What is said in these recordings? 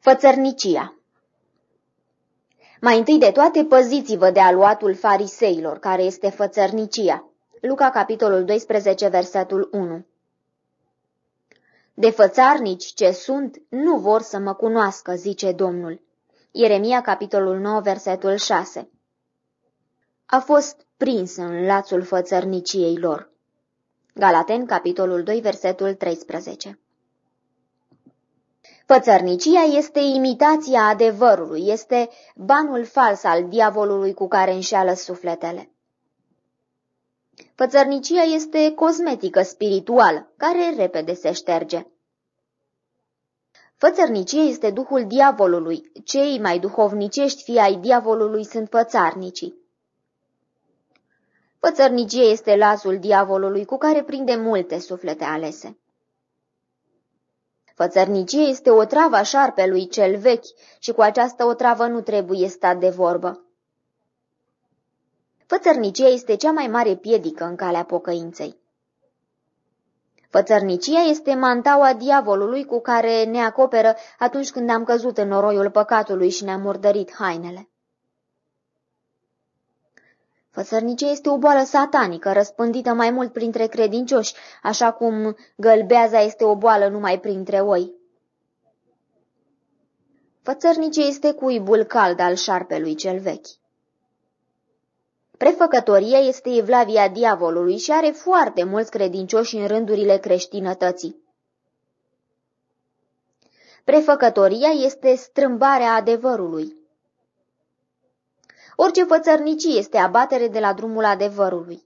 Fățărnicia Mai întâi de toate păziți-vă de aluatul fariseilor, care este fățărnicia. Luca, capitolul 12, versetul 1 De fățarnici ce sunt, nu vor să mă cunoască, zice Domnul. Ieremia, capitolul 9, versetul 6 A fost prins în lațul fățărniciei lor. Galaten, capitolul 2, versetul 13 Fățărnicia este imitația adevărului, este banul fals al diavolului cu care înșeală sufletele. Fățărnicia este cosmetică spirituală, care repede se șterge. Fățărnicia este duhul diavolului. Cei mai duhovnicești fii ai diavolului sunt fățarnicii. Fățărnicia este lazul diavolului cu care prinde multe suflete alese. Fățărnicie este o travă a șarpelui cel vechi și cu această otravă nu trebuie stat de vorbă. Fățărnicia este cea mai mare piedică în calea pocăinței. Fățărnicia este mantaua diavolului cu care ne acoperă atunci când am căzut în noroiul păcatului și ne-am murdărit hainele. Fățărnicia este o boală satanică, răspândită mai mult printre credincioși, așa cum gălbeaza este o boală numai printre oi. Fățărnicia este cuibul cald al șarpelui cel vechi. Prefăcătoria este evlavia diavolului și are foarte mulți credincioși în rândurile creștinătății. Prefăcătoria este strâmbarea adevărului. Orice fățărnicie este abatere de la drumul adevărului.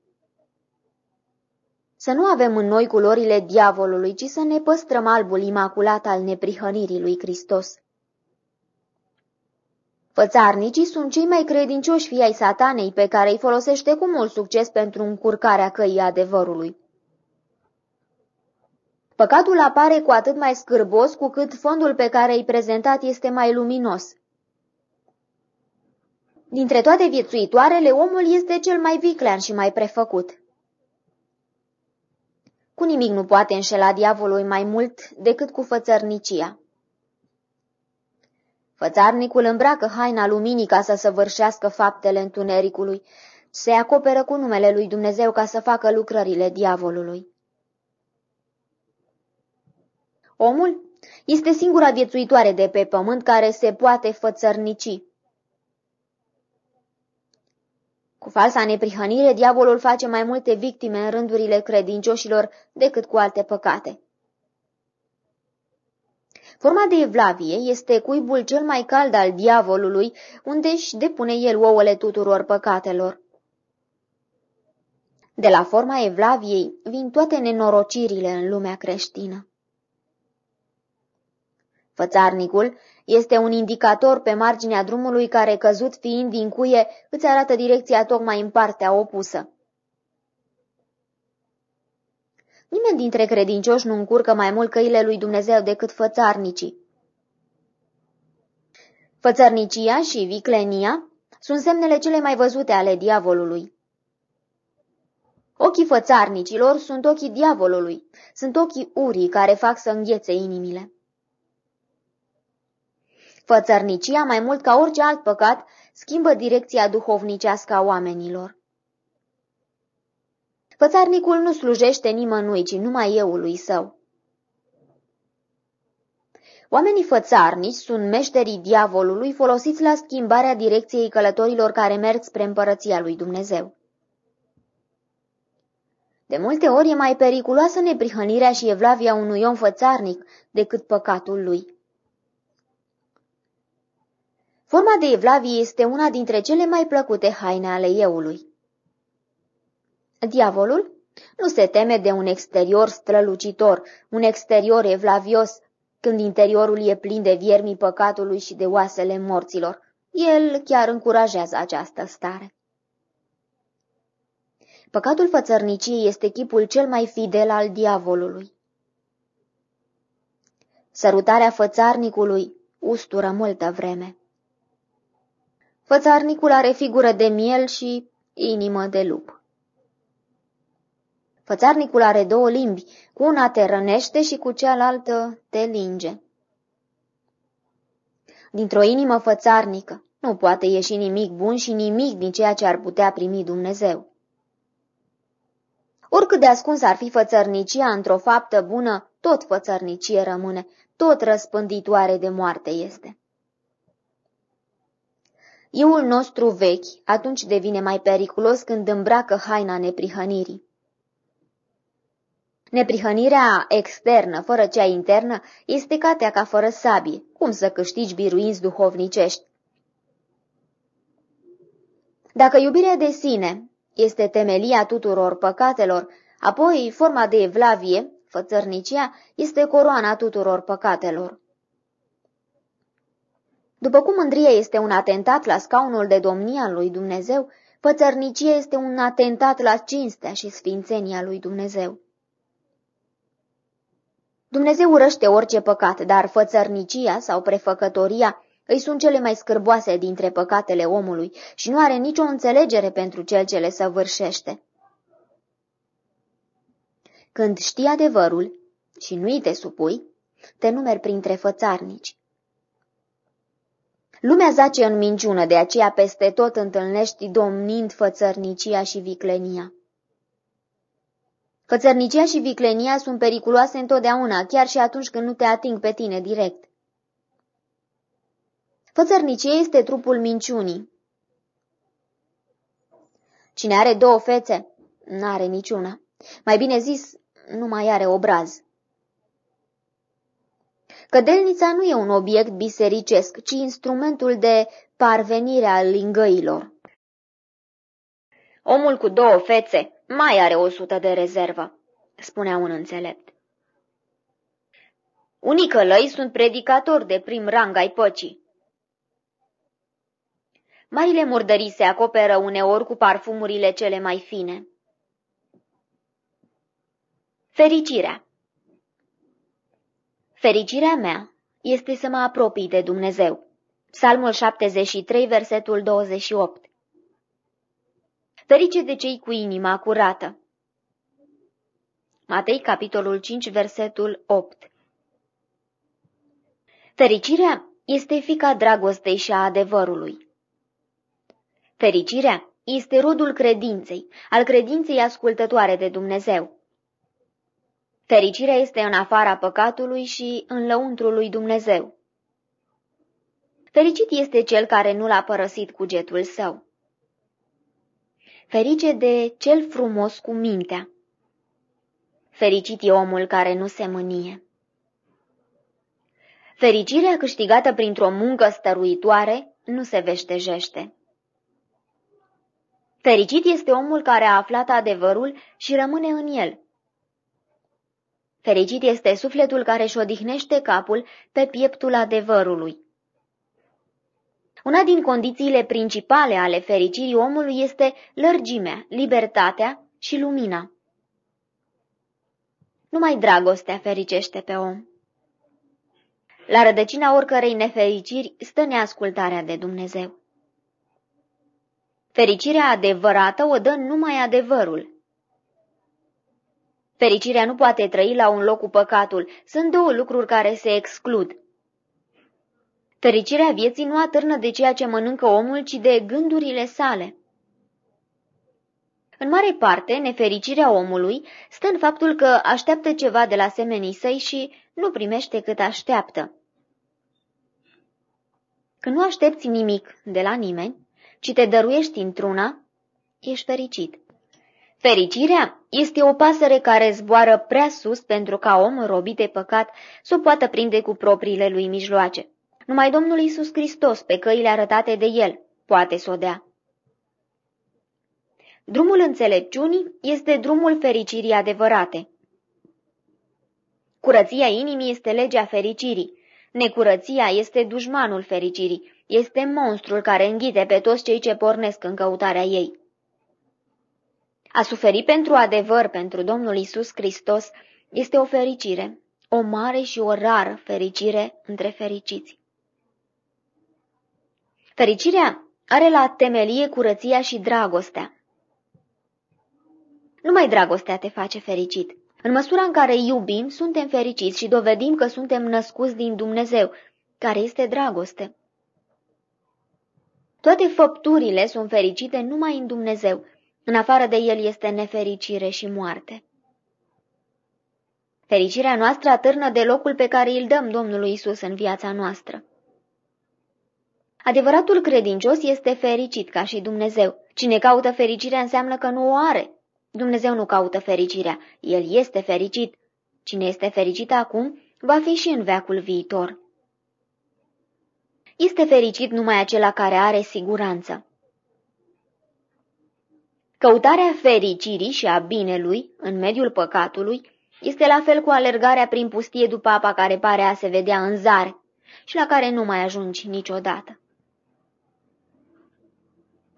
Să nu avem în noi culorile diavolului, ci să ne păstrăm albul imaculat al neprihănirii lui Hristos. Fățarnicii sunt cei mai credincioși fii ai satanei pe care îi folosește cu mult succes pentru încurcarea căii adevărului. Păcatul apare cu atât mai scârbos cu cât fondul pe care îi prezentat este mai luminos. Dintre toate viețuitoarele, omul este cel mai viclean și mai prefăcut. Cu nimic nu poate înșela diavolul mai mult decât cu fățărnicia. Fățarnicul îmbracă haina luminii ca să săvârșească faptele întunericului, se acoperă cu numele lui Dumnezeu ca să facă lucrările diavolului. Omul este singura viețuitoare de pe pământ care se poate fățărnici. Cu falsa neprihănire, diavolul face mai multe victime în rândurile credincioșilor decât cu alte păcate. Forma de evlavie este cuibul cel mai cald al diavolului, unde își depune el ouăle tuturor păcatelor. De la forma evlaviei vin toate nenorocirile în lumea creștină. Fățarnicul este un indicator pe marginea drumului care, căzut fiind din cuie, îți arată direcția tocmai în partea opusă. Nimeni dintre credincioși nu încurcă mai mult căile lui Dumnezeu decât fățarnicii. Fățărnicia și viclenia sunt semnele cele mai văzute ale diavolului. Ochii fățarnicilor sunt ochii diavolului, sunt ochii urii care fac să înghețe inimile. Fățărnicia, mai mult ca orice alt păcat, schimbă direcția duhovnicească a oamenilor. Fățarnicul nu slujește nimănui, ci numai eului său. Oamenii fățarnici sunt meșterii diavolului folosiți la schimbarea direcției călătorilor care merg spre împărăția lui Dumnezeu. De multe ori e mai periculoasă neprihănirea și evlavia unui om fățarnic decât păcatul lui. Forma de evlavie este una dintre cele mai plăcute haine ale eului. Diavolul nu se teme de un exterior strălucitor, un exterior evlavios, când interiorul e plin de viermii păcatului și de oasele morților. El chiar încurajează această stare. Păcatul fățărniciei este chipul cel mai fidel al diavolului. Sărutarea fățarnicului ustură multă vreme. Fățarnicul are figură de miel și inimă de lup. Fățarnicul are două limbi, cu una te rănește și cu cealaltă te linge. Dintr-o inimă fățarnică nu poate ieși nimic bun și nimic din ceea ce ar putea primi Dumnezeu. Oricât de ascuns ar fi fățărnicia într-o faptă bună, tot fățărnicie rămâne, tot răspânditoare de moarte este. Iul nostru vechi atunci devine mai periculos când îmbracă haina neprihănirii. Neprihănirea externă, fără cea internă, este catea ca fără sabie. Cum să câștigi biruinți duhovnicești? Dacă iubirea de sine este temelia tuturor păcatelor, apoi forma de evlavie, fățărnicia, este coroana tuturor păcatelor. După cum mândria este un atentat la scaunul de domnie al lui Dumnezeu, fățărnicia este un atentat la cinstea și sfințenia lui Dumnezeu. Dumnezeu urăște orice păcat, dar fățărnicia sau prefăcătoria îi sunt cele mai scârboase dintre păcatele omului și nu are nicio înțelegere pentru cel ce le săvârșește. Când știi adevărul și nu-i te supui, te numeri printre fățarnici. Lumea zace în minciună, de aceea peste tot întâlnești domnind fățărnicia și viclenia. Fățărnicia și viclenia sunt periculoase întotdeauna, chiar și atunci când nu te ating pe tine direct. Fățărnicie este trupul minciunii. Cine are două fețe, n-are niciuna. Mai bine zis, nu mai are obraz. Cădelnița nu e un obiect bisericesc, ci instrumentul de parvenire al lingăilor. Omul cu două fețe mai are o sută de rezervă, spunea un înțelept. Unii călăi sunt predicatori de prim rang ai păcii. Marile murdării se acoperă uneori cu parfumurile cele mai fine. Fericirea Fericirea mea este să mă apropii de Dumnezeu. Psalmul 73, versetul 28 Ferice de cei cu inima curată. Matei, capitolul 5, versetul 8 Fericirea este fica dragostei și a adevărului. Fericirea este rodul credinței, al credinței ascultătoare de Dumnezeu. Fericirea este în afara păcatului și în lăuntrul lui Dumnezeu. Fericit este cel care nu l-a părăsit cugetul său. Ferice de cel frumos cu mintea. Fericit e omul care nu se mânie. Fericirea câștigată printr-o muncă stăruitoare nu se veștejește. Fericit este omul care a aflat adevărul și rămâne în el. Fericit este sufletul care își odihnește capul pe pieptul adevărului. Una din condițiile principale ale fericirii omului este lărgimea, libertatea și lumina. Numai dragostea fericește pe om. La rădăcina oricărei nefericiri stă neascultarea de Dumnezeu. Fericirea adevărată o dă numai adevărul. Fericirea nu poate trăi la un loc cu păcatul. Sunt două lucruri care se exclud. Fericirea vieții nu atârnă de ceea ce mănâncă omul, ci de gândurile sale. În mare parte, nefericirea omului stă în faptul că așteaptă ceva de la semenii săi și nu primește cât așteaptă. Când nu aștepți nimic de la nimeni, ci te dăruiești într-una, ești fericit. Fericirea este o pasăre care zboară prea sus pentru ca om robit de păcat să o poată prinde cu propriile lui mijloace. Numai Domnul Iisus Hristos, pe căile arătate de El, poate să o dea. Drumul înțelepciunii este drumul fericirii adevărate. Curăția inimii este legea fericirii. Necurăția este dușmanul fericirii, este monstrul care înghite pe toți cei ce pornesc în căutarea ei. A suferi pentru adevăr pentru Domnul Isus Hristos este o fericire, o mare și o rară fericire între fericiți. Fericirea are la temelie curăția și dragostea. Numai dragostea te face fericit. În măsura în care iubim, suntem fericiți și dovedim că suntem născuți din Dumnezeu, care este dragoste. Toate făpturile sunt fericite numai în Dumnezeu, în afară de El este nefericire și moarte. Fericirea noastră atârnă de locul pe care îl dăm Domnului Isus în viața noastră. Adevăratul credincios este fericit ca și Dumnezeu. Cine caută fericirea înseamnă că nu o are. Dumnezeu nu caută fericirea, El este fericit. Cine este fericit acum, va fi și în veacul viitor. Este fericit numai acela care are siguranță. Căutarea fericirii și a binelui în mediul păcatului este la fel cu alergarea prin pustie după apa care pare a se vedea în zare și la care nu mai ajungi niciodată.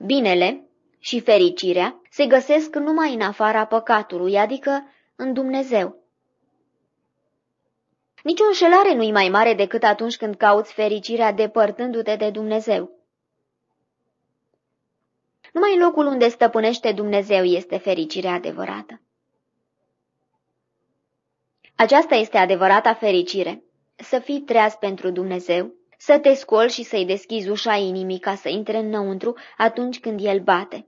Binele și fericirea se găsesc numai în afara păcatului, adică în Dumnezeu. Nici o înșelare nu-i mai mare decât atunci când cauți fericirea depărtându-te de Dumnezeu. Numai în locul unde stăpânește Dumnezeu este fericirea adevărată. Aceasta este adevărata fericire, să fii treaz pentru Dumnezeu, să te scoli și să-i deschizi ușa inimii ca să intre înăuntru atunci când el bate.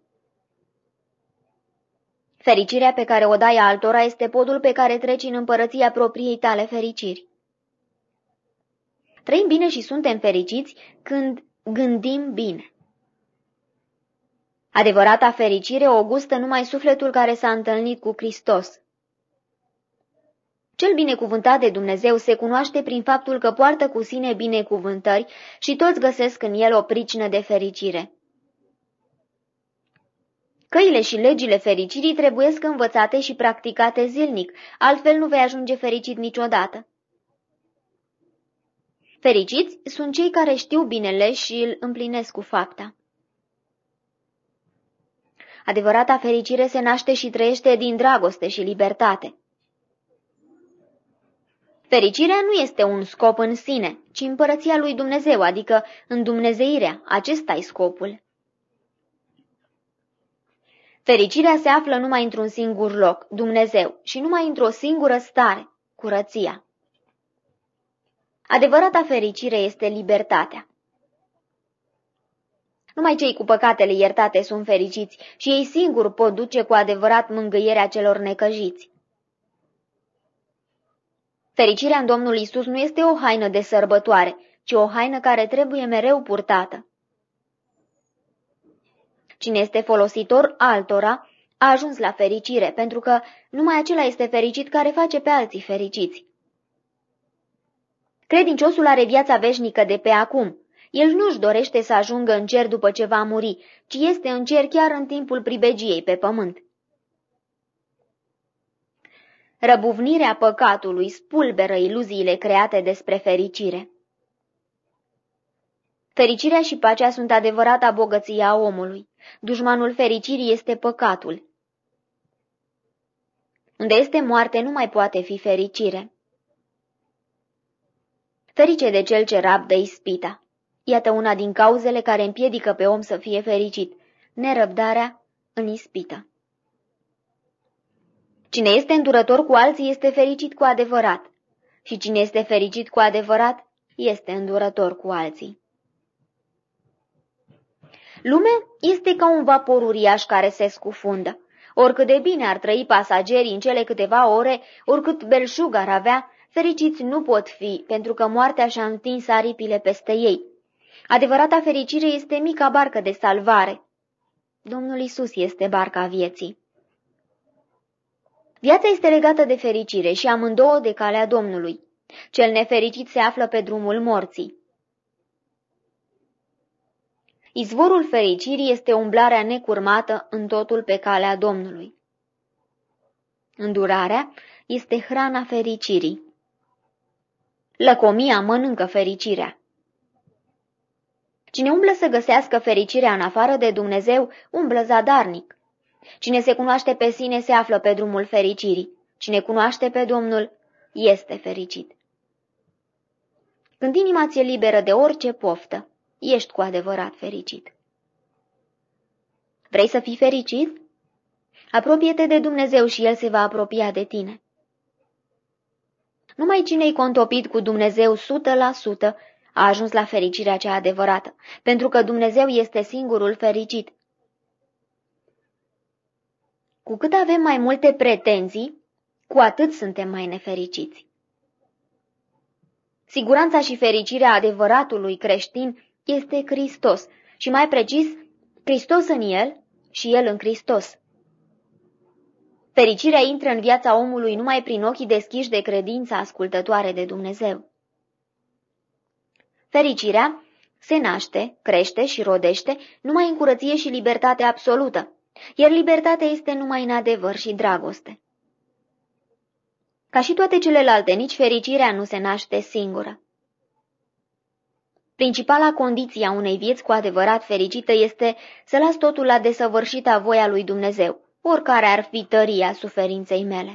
Fericirea pe care o dai altora este podul pe care treci în împărăția propriei tale fericiri. Trăim bine și suntem fericiți când gândim bine. Adevărata fericire o gustă numai sufletul care s-a întâlnit cu Hristos. Cel binecuvântat de Dumnezeu se cunoaște prin faptul că poartă cu sine binecuvântări și toți găsesc în el o pricină de fericire. Căile și legile fericirii trebuiesc învățate și practicate zilnic, altfel nu vei ajunge fericit niciodată. Fericiți sunt cei care știu binele și îl împlinesc cu fapta. Adevărata fericire se naște și trăiește din dragoste și libertate. Fericirea nu este un scop în sine, ci împărăția lui Dumnezeu, adică în Dumnezeirea, acesta e scopul. Fericirea se află numai într-un singur loc, Dumnezeu, și numai într-o singură stare, curăția. Adevărata fericire este libertatea. Numai cei cu păcatele iertate sunt fericiți și ei singuri pot duce cu adevărat mângâierea celor necăjiți. Fericirea în Domnul Isus nu este o haină de sărbătoare, ci o haină care trebuie mereu purtată. Cine este folositor altora a ajuns la fericire, pentru că numai acela este fericit care face pe alții fericiți. Credinciosul are viața veșnică de pe acum. El nu-și dorește să ajungă în cer după ce va muri, ci este în cer chiar în timpul pribegiei pe pământ. Răbuvnirea păcatului spulberă iluziile create despre fericire. Fericirea și pacea sunt adevărata bogăție a omului. Dușmanul fericirii este păcatul. Unde este moarte nu mai poate fi fericire. Ferice de cel ce rabdă ispita. Iată una din cauzele care împiedică pe om să fie fericit, nerăbdarea în ispită. Cine este îndurător cu alții este fericit cu adevărat și cine este fericit cu adevărat este îndurător cu alții. Lumea este ca un vapor uriaș care se scufundă. Oricât de bine ar trăi pasagerii în cele câteva ore, oricât belșug ar avea, fericiți nu pot fi, pentru că moartea și-a întins aripile peste ei. Adevărata fericire este mica barcă de salvare. Domnul Isus este barca vieții. Viața este legată de fericire și amândouă de calea Domnului. Cel nefericit se află pe drumul morții. Izvorul fericirii este umblarea necurmată în totul pe calea Domnului. Îndurarea este hrana fericirii. Lăcomia mănâncă fericirea. Cine umblă să găsească fericirea în afară de Dumnezeu, umblă zadarnic. Cine se cunoaște pe sine se află pe drumul fericirii. Cine cunoaște pe Domnul este fericit. Când inima ți-e liberă de orice poftă, ești cu adevărat fericit. Vrei să fii fericit? Apropie-te de Dumnezeu și El se va apropia de tine. Numai cine-i contopit cu Dumnezeu sută la sută a ajuns la fericirea cea adevărată, pentru că Dumnezeu este singurul fericit. Cu cât avem mai multe pretenții, cu atât suntem mai nefericiți. Siguranța și fericirea adevăratului creștin este Hristos și mai precis, Hristos în el și el în Hristos. Fericirea intră în viața omului numai prin ochii deschiși de credința ascultătoare de Dumnezeu. Fericirea se naște, crește și rodește numai în curăție și libertate absolută, iar libertatea este numai în adevăr și dragoste. Ca și toate celelalte, nici fericirea nu se naște singură. Principala condiție a unei vieți cu adevărat fericită este să las totul la desăvârșita voia lui Dumnezeu, oricare ar fi tăria suferinței mele.